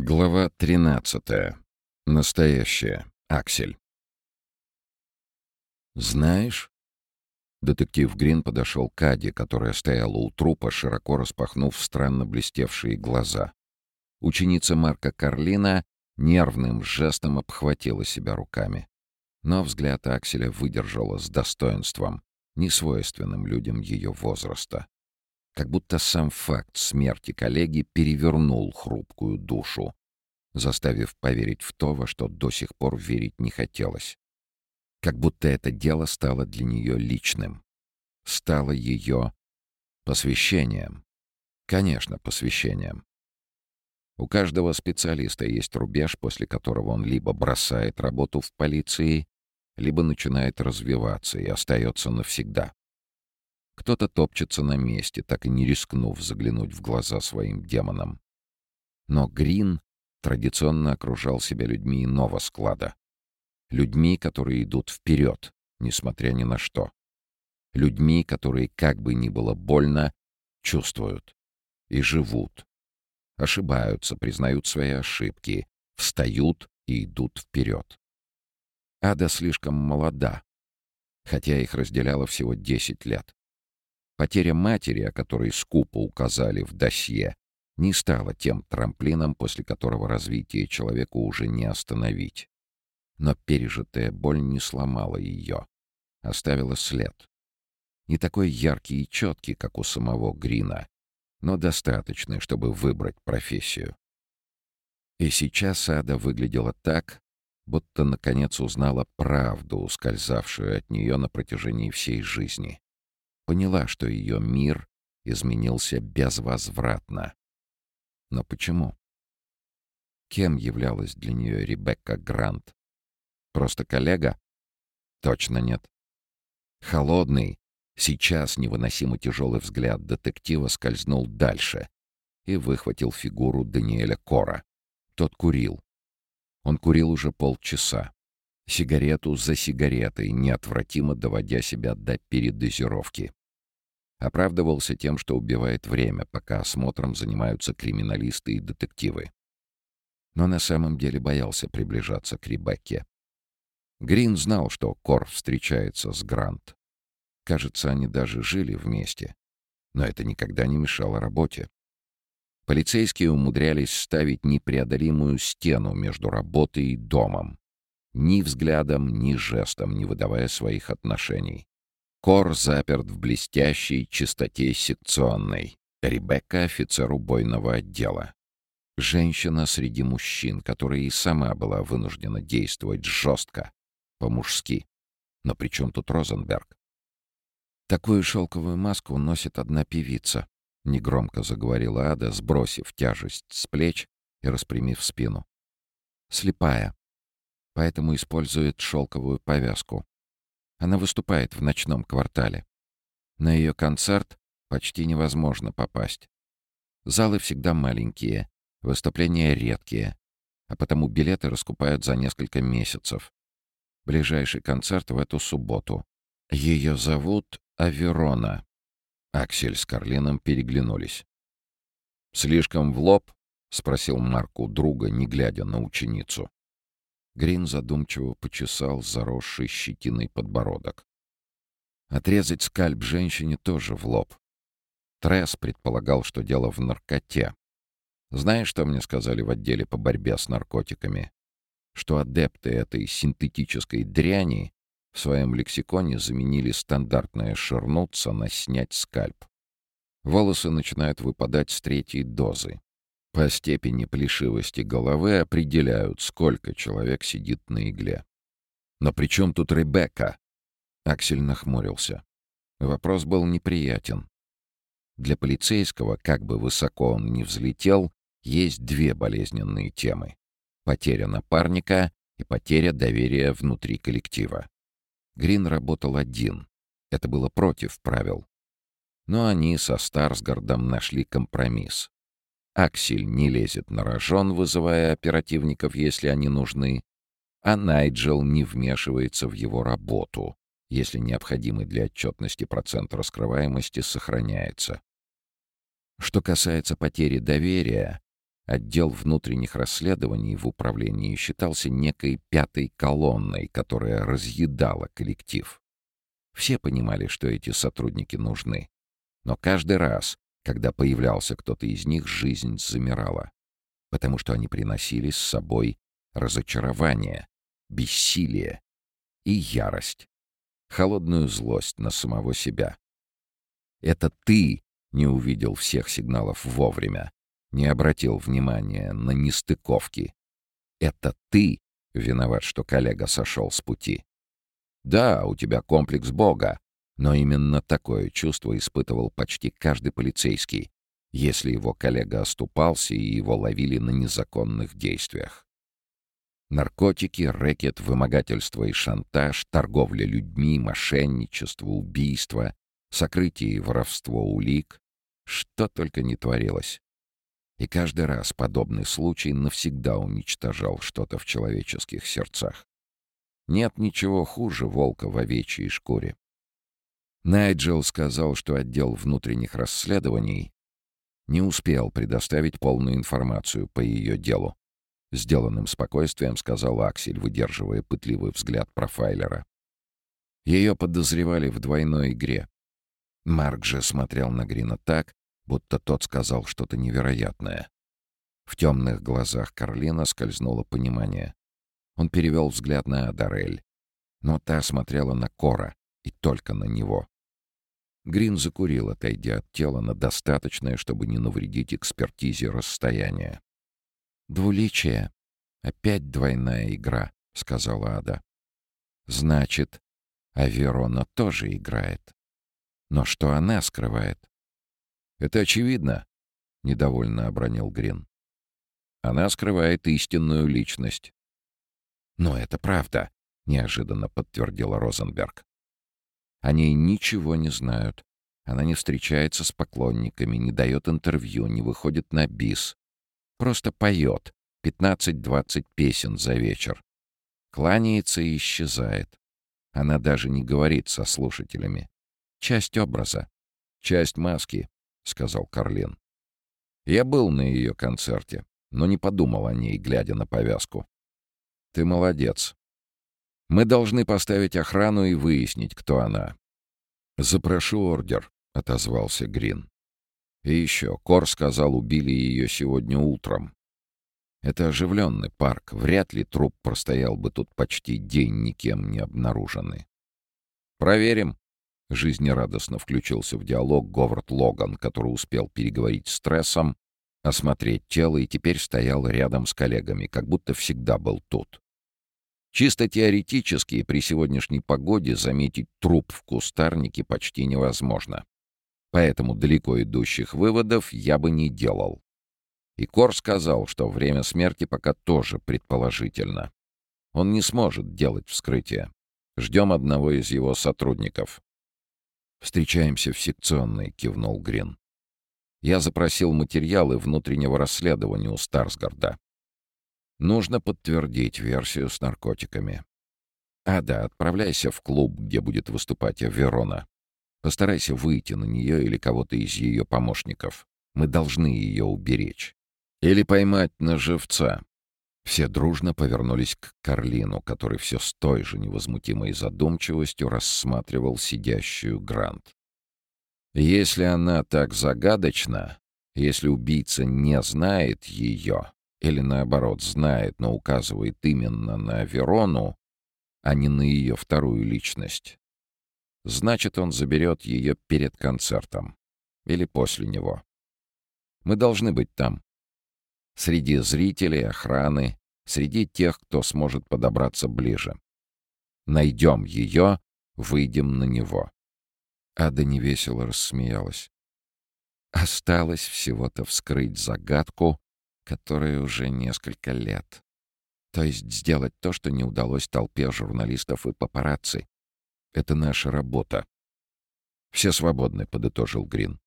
Глава 13. Настоящая. Аксель. «Знаешь?» Детектив Грин подошел к Аде, которая стояла у трупа, широко распахнув странно блестевшие глаза. Ученица Марка Карлина нервным жестом обхватила себя руками. Но взгляд Акселя выдержала с достоинством, несвойственным людям ее возраста как будто сам факт смерти коллеги перевернул хрупкую душу, заставив поверить в то, во что до сих пор верить не хотелось. Как будто это дело стало для нее личным. Стало ее посвящением. Конечно, посвящением. У каждого специалиста есть рубеж, после которого он либо бросает работу в полиции, либо начинает развиваться и остается навсегда. Кто-то топчется на месте, так и не рискнув заглянуть в глаза своим демонам. Но Грин традиционно окружал себя людьми иного склада. Людьми, которые идут вперед, несмотря ни на что. Людьми, которые, как бы ни было больно, чувствуют и живут. Ошибаются, признают свои ошибки, встают и идут вперед. Ада слишком молода, хотя их разделяло всего 10 лет. Потеря матери, о которой скупо указали в досье, не стала тем трамплином, после которого развитие человеку уже не остановить. Но пережитая боль не сломала ее, оставила след. Не такой яркий и четкий, как у самого Грина, но достаточный, чтобы выбрать профессию. И сейчас Ада выглядела так, будто наконец узнала правду, ускользавшую от нее на протяжении всей жизни поняла, что ее мир изменился безвозвратно. Но почему? Кем являлась для нее Ребекка Грант? Просто коллега? Точно нет. Холодный, сейчас невыносимо тяжелый взгляд детектива скользнул дальше и выхватил фигуру Даниэля Кора. Тот курил. Он курил уже полчаса. Сигарету за сигаретой, неотвратимо доводя себя до передозировки. Оправдывался тем, что убивает время, пока осмотром занимаются криминалисты и детективы. Но на самом деле боялся приближаться к Ребекке. Грин знал, что Кор встречается с Грант. Кажется, они даже жили вместе. Но это никогда не мешало работе. Полицейские умудрялись ставить непреодолимую стену между работой и домом. Ни взглядом, ни жестом не выдавая своих отношений. Кор заперт в блестящей чистоте секционной. Ребекка — офицер убойного отдела. Женщина среди мужчин, которая и сама была вынуждена действовать жестко, по-мужски. Но при чем тут Розенберг? Такую шелковую маску носит одна певица, — негромко заговорила Ада, сбросив тяжесть с плеч и распрямив спину. Слепая, поэтому использует шелковую повязку. Она выступает в ночном квартале. На ее концерт почти невозможно попасть. Залы всегда маленькие, выступления редкие, а потому билеты раскупают за несколько месяцев. Ближайший концерт в эту субботу. Ее зовут Аверона. Аксель с Карлином переглянулись. «Слишком в лоб?» — спросил Марк у друга, не глядя на ученицу. Грин задумчиво почесал заросший щетиной подбородок. Отрезать скальп женщине тоже в лоб. Тресс предполагал, что дело в наркоте. Знаешь, что мне сказали в отделе по борьбе с наркотиками? Что адепты этой синтетической дряни в своем лексиконе заменили стандартное «ширнуться» на «снять скальп». Волосы начинают выпадать с третьей дозы. По степени плешивости головы определяют, сколько человек сидит на игле. «Но при чем тут Ребекка?» Аксель нахмурился. Вопрос был неприятен. Для полицейского, как бы высоко он ни взлетел, есть две болезненные темы. Потеря напарника и потеря доверия внутри коллектива. Грин работал один. Это было против правил. Но они со Старсгардом нашли компромисс. Аксель не лезет на рожон, вызывая оперативников, если они нужны, а Найджел не вмешивается в его работу, если необходимый для отчетности процент раскрываемости сохраняется. Что касается потери доверия, Отдел внутренних расследований в управлении считался некой пятой колонной, которая разъедала коллектив. Все понимали, что эти сотрудники нужны. Но каждый раз, когда появлялся кто-то из них, жизнь замирала. Потому что они приносили с собой разочарование, бессилие и ярость. Холодную злость на самого себя. Это ты не увидел всех сигналов вовремя, не обратил внимания на нестыковки. Это ты виноват, что коллега сошел с пути. Да, у тебя комплекс Бога, но именно такое чувство испытывал почти каждый полицейский, если его коллега оступался и его ловили на незаконных действиях. Наркотики, рэкет, вымогательство и шантаж, торговля людьми, мошенничество, убийство, сокрытие и воровство улик — что только не творилось. И каждый раз подобный случай навсегда уничтожал что-то в человеческих сердцах. Нет ничего хуже волка в овечьей шкуре. Найджел сказал, что отдел внутренних расследований не успел предоставить полную информацию по ее делу. Сделанным спокойствием сказал Аксель, выдерживая пытливый взгляд профайлера. Ее подозревали в двойной игре. Марк же смотрел на Грина так, будто тот сказал что-то невероятное. В темных глазах Карлина скользнуло понимание. Он перевел взгляд на Адарель, но та смотрела на Кора и только на него. Грин закурил, отойдя от тела на достаточное, чтобы не навредить экспертизе расстояния. «Двуличие. Опять двойная игра», — сказала Ада. «Значит, Аверона тоже играет. Но что она скрывает?» Это очевидно, — недовольно обронил Грин. Она скрывает истинную личность. Но это правда, — неожиданно подтвердила Розенберг. О ней ничего не знают. Она не встречается с поклонниками, не дает интервью, не выходит на бис. Просто поет 15-20 песен за вечер. Кланяется и исчезает. Она даже не говорит со слушателями. Часть образа, часть маски, — сказал Карлин. «Я был на ее концерте, но не подумал о ней, глядя на повязку. Ты молодец. Мы должны поставить охрану и выяснить, кто она». «Запрошу ордер», — отозвался Грин. «И еще, Кор сказал, убили ее сегодня утром. Это оживленный парк, вряд ли труп простоял бы тут почти день, никем не обнаруженный». «Проверим», Жизнерадостно включился в диалог Говард Логан, который успел переговорить с Трессом, осмотреть тело и теперь стоял рядом с коллегами, как будто всегда был тут. Чисто теоретически при сегодняшней погоде заметить труп в кустарнике почти невозможно. Поэтому далеко идущих выводов я бы не делал. И Кор сказал, что время смерти пока тоже предположительно. Он не сможет делать вскрытие. Ждем одного из его сотрудников. «Встречаемся в секционной», — кивнул Грин. «Я запросил материалы внутреннего расследования у Старсгарда. Нужно подтвердить версию с наркотиками. А да, отправляйся в клуб, где будет выступать Верона. Постарайся выйти на нее или кого-то из ее помощников. Мы должны ее уберечь. Или поймать на живца. Все дружно повернулись к Карлину, который все с той же невозмутимой задумчивостью рассматривал сидящую Грант. Если она так загадочна, если убийца не знает ее, или наоборот знает, но указывает именно на Верону, а не на ее вторую личность, значит, он заберет ее перед концертом или после него. Мы должны быть там. Среди зрителей, охраны, среди тех, кто сможет подобраться ближе. Найдем ее, выйдем на него. Ада невесело рассмеялась. Осталось всего-то вскрыть загадку, которая уже несколько лет. То есть сделать то, что не удалось толпе журналистов и папарацци. Это наша работа. «Все свободны», — подытожил Грин.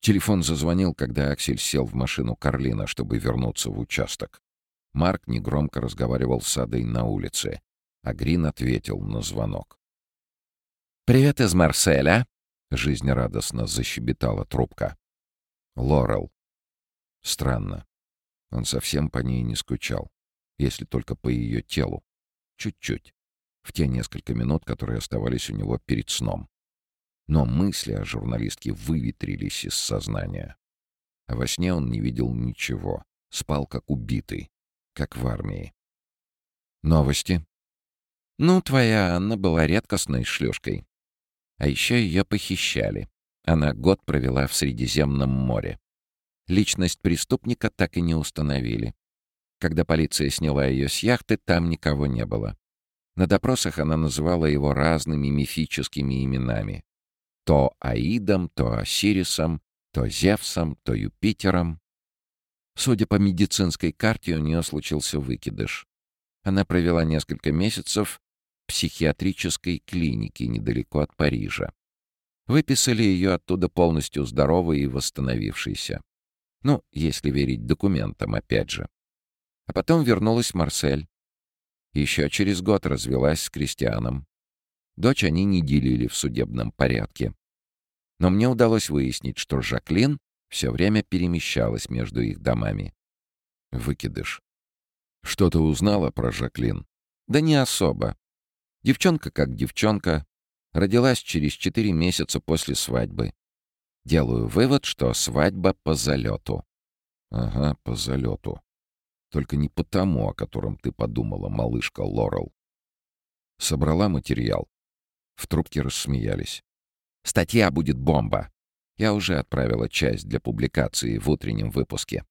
Телефон зазвонил, когда Аксель сел в машину Карлина, чтобы вернуться в участок. Марк негромко разговаривал с Адой на улице, а Грин ответил на звонок. «Привет из Марселя!» — жизнерадостно защебетала трубка. «Лорел». Странно. Он совсем по ней не скучал, если только по ее телу. Чуть-чуть. В те несколько минут, которые оставались у него перед сном. Но мысли о журналистке выветрились из сознания. А во сне он не видел ничего. Спал как убитый, как в армии. Новости. Ну, твоя Анна была редкостной шлюшкой. А еще ее похищали. Она год провела в Средиземном море. Личность преступника так и не установили. Когда полиция сняла ее с яхты, там никого не было. На допросах она называла его разными мифическими именами. То Аидом, то Осирисом, то Зевсом, то Юпитером. Судя по медицинской карте, у нее случился выкидыш. Она провела несколько месяцев в психиатрической клинике недалеко от Парижа. Выписали ее оттуда полностью здоровой и восстановившейся. Ну, если верить документам, опять же. А потом вернулась Марсель. Еще через год развелась с крестьяном. Дочь они не делили в судебном порядке. Но мне удалось выяснить, что Жаклин все время перемещалась между их домами. Выкидыш. Что ты узнала про Жаклин? Да не особо. Девчонка как девчонка. Родилась через четыре месяца после свадьбы. Делаю вывод, что свадьба по залету. Ага, по залету. Только не по тому, о котором ты подумала, малышка Лорел. Собрала материал. В трубке рассмеялись. Статья будет бомба. Я уже отправила часть для публикации в утреннем выпуске.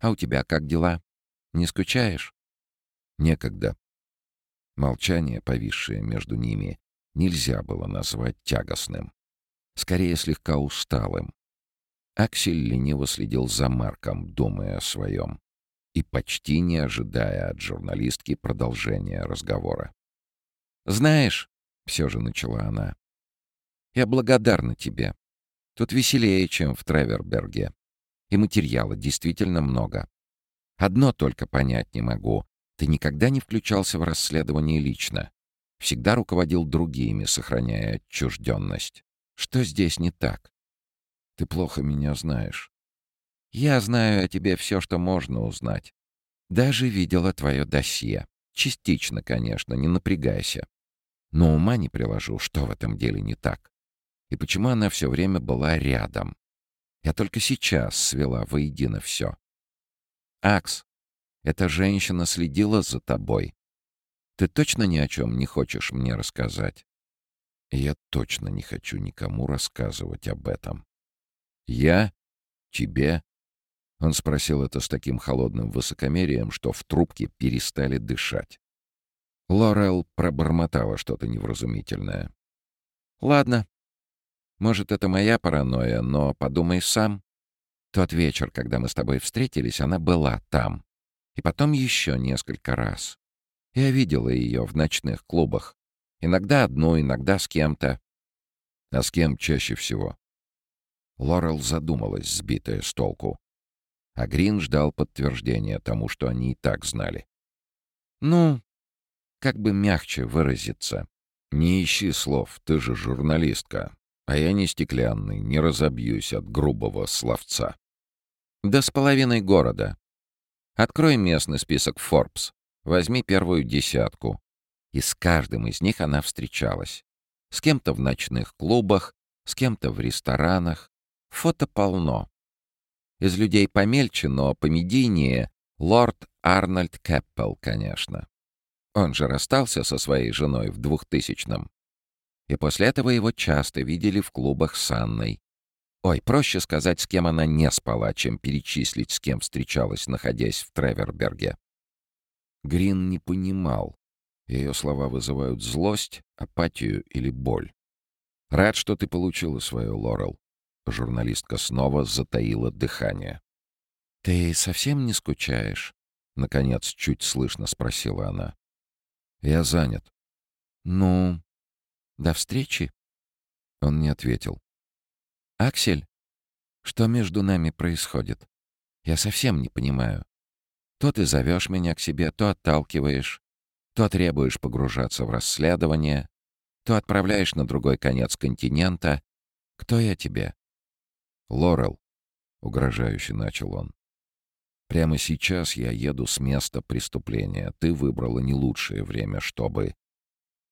А у тебя как дела? Не скучаешь? Некогда. Молчание, повисшее между ними, нельзя было назвать тягостным. Скорее, слегка усталым. Аксель лениво следил за Марком, думая о своем, и почти не ожидая от журналистки продолжения разговора. «Знаешь», — все же начала она, я благодарна тебе. Тут веселее, чем в Треверберге. И материала действительно много. Одно только понять не могу. Ты никогда не включался в расследование лично. Всегда руководил другими, сохраняя отчужденность. Что здесь не так? Ты плохо меня знаешь. Я знаю о тебе все, что можно узнать. Даже видела твое досье. Частично, конечно, не напрягайся. Но ума не приложу, что в этом деле не так и почему она все время была рядом. Я только сейчас свела воедино все. «Акс, эта женщина следила за тобой. Ты точно ни о чем не хочешь мне рассказать?» «Я точно не хочу никому рассказывать об этом». «Я? Тебе?» Он спросил это с таким холодным высокомерием, что в трубке перестали дышать. Лорел пробормотала что-то невразумительное. «Ладно, может, это моя паранойя, но подумай сам. Тот вечер, когда мы с тобой встретились, она была там. И потом еще несколько раз. Я видела ее в ночных клубах. Иногда одну, иногда с кем-то. А с кем чаще всего? Лорел задумалась, сбитая с толку. А Грин ждал подтверждения тому, что они и так знали. «Ну, как бы мягче выразиться. Не ищи слов, ты же журналистка. А я не стеклянный, не разобьюсь от грубого словца. Да с половиной города. Открой местный список Forbes. Возьми первую десятку. И с каждым из них она встречалась. С кем-то в ночных клубах, с кем-то в ресторанах. Фото полно. Из людей помельче, но помедийнее лорд Арнольд Кэппел, конечно. Он же расстался со своей женой в двухтысячном и после этого его часто видели в клубах с Анной. Ой, проще сказать, с кем она не спала, чем перечислить, с кем встречалась, находясь в Треверберге. Грин не понимал. Ее слова вызывают злость, апатию или боль. «Рад, что ты получила свою, Лорел». Журналистка снова затаила дыхание. «Ты совсем не скучаешь?» — наконец чуть слышно спросила она. «Я занят». «Ну, до встречи?» Он не ответил. «Аксель, что между нами происходит? Я совсем не понимаю. То ты зовешь меня к себе, то отталкиваешь, то требуешь погружаться в расследование, то отправляешь на другой конец континента. Кто я тебе?» «Лорел», — угрожающе начал он. Прямо сейчас я еду с места преступления. Ты выбрала не лучшее время, чтобы...»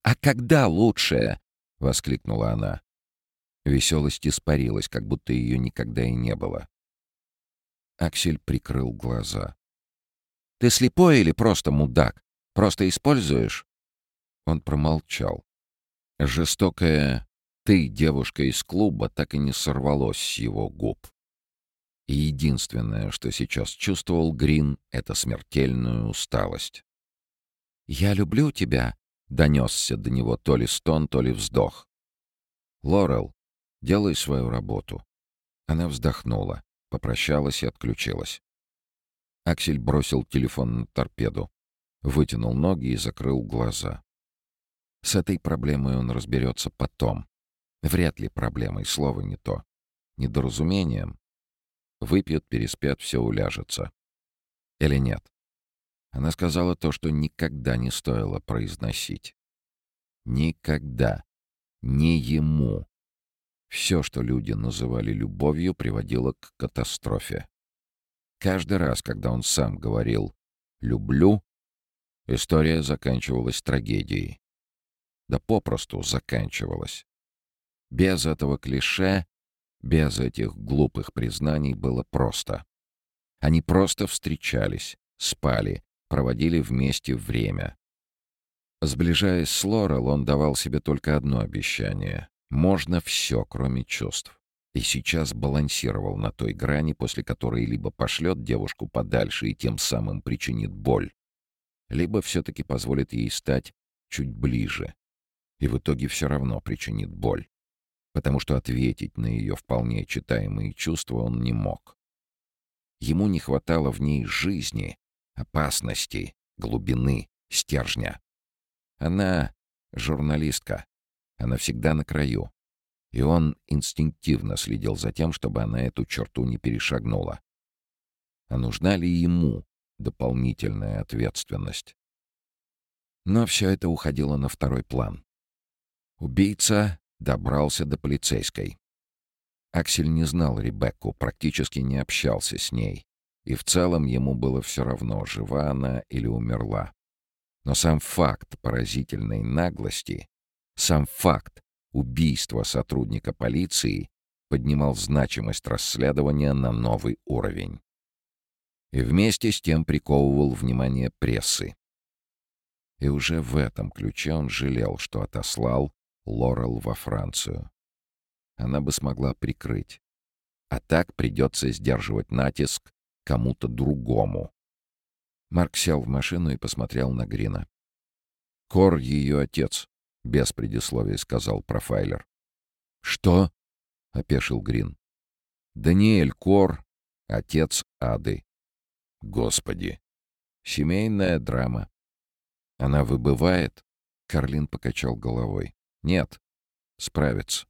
«А когда лучшее?» — воскликнула она. Веселость испарилась, как будто ее никогда и не было. Аксель прикрыл глаза. «Ты слепой или просто мудак? Просто используешь?» Он промолчал. Жестокое «ты, девушка из клуба» так и не сорвалось с его губ. И единственное, что сейчас чувствовал Грин, — это смертельную усталость. «Я люблю тебя», — донесся до него то ли стон, то ли вздох. «Лорел, делай свою работу». Она вздохнула, попрощалась и отключилась. Аксель бросил телефон на торпеду, вытянул ноги и закрыл глаза. С этой проблемой он разберется потом. Вряд ли проблемой, слово не то. Недоразумением. Выпьют, переспят, все уляжется. Или нет? Она сказала то, что никогда не стоило произносить. Никогда. Не ему. Все, что люди называли любовью, приводило к катастрофе. Каждый раз, когда он сам говорил «люблю», история заканчивалась трагедией да попросту заканчивалась. Без этого клише, без этих глупых признаний было просто. Они просто встречались, спали, проводили вместе время. Сближаясь с Лорел, он давал себе только одно обещание — можно все, кроме чувств. И сейчас балансировал на той грани, после которой либо пошлет девушку подальше и тем самым причинит боль, либо все-таки позволит ей стать чуть ближе, и в итоге все равно причинит боль, потому что ответить на ее вполне читаемые чувства он не мог. Ему не хватало в ней жизни, опасности, глубины, стержня. Она журналистка, она всегда на краю, и он инстинктивно следил за тем, чтобы она эту черту не перешагнула. А нужна ли ему дополнительная ответственность? Но все это уходило на второй план. Убийца добрался до полицейской. Аксель не знал Ребекку, практически не общался с ней. И в целом ему было все равно, жива она или умерла. Но сам факт поразительной наглости, сам факт убийства сотрудника полиции поднимал значимость расследования на новый уровень. И вместе с тем приковывал внимание прессы. И уже в этом ключе он жалел, что отослал Лорел во Францию. Она бы смогла прикрыть. А так придется сдерживать натиск кому-то другому. Марк сел в машину и посмотрел на Грина. «Кор — ее отец», — без предисловия сказал профайлер. «Что?» — опешил Грин. «Даниэль Кор — отец Ады». «Господи! Семейная драма». «Она выбывает?» — Карлин покачал головой. Нет, справится.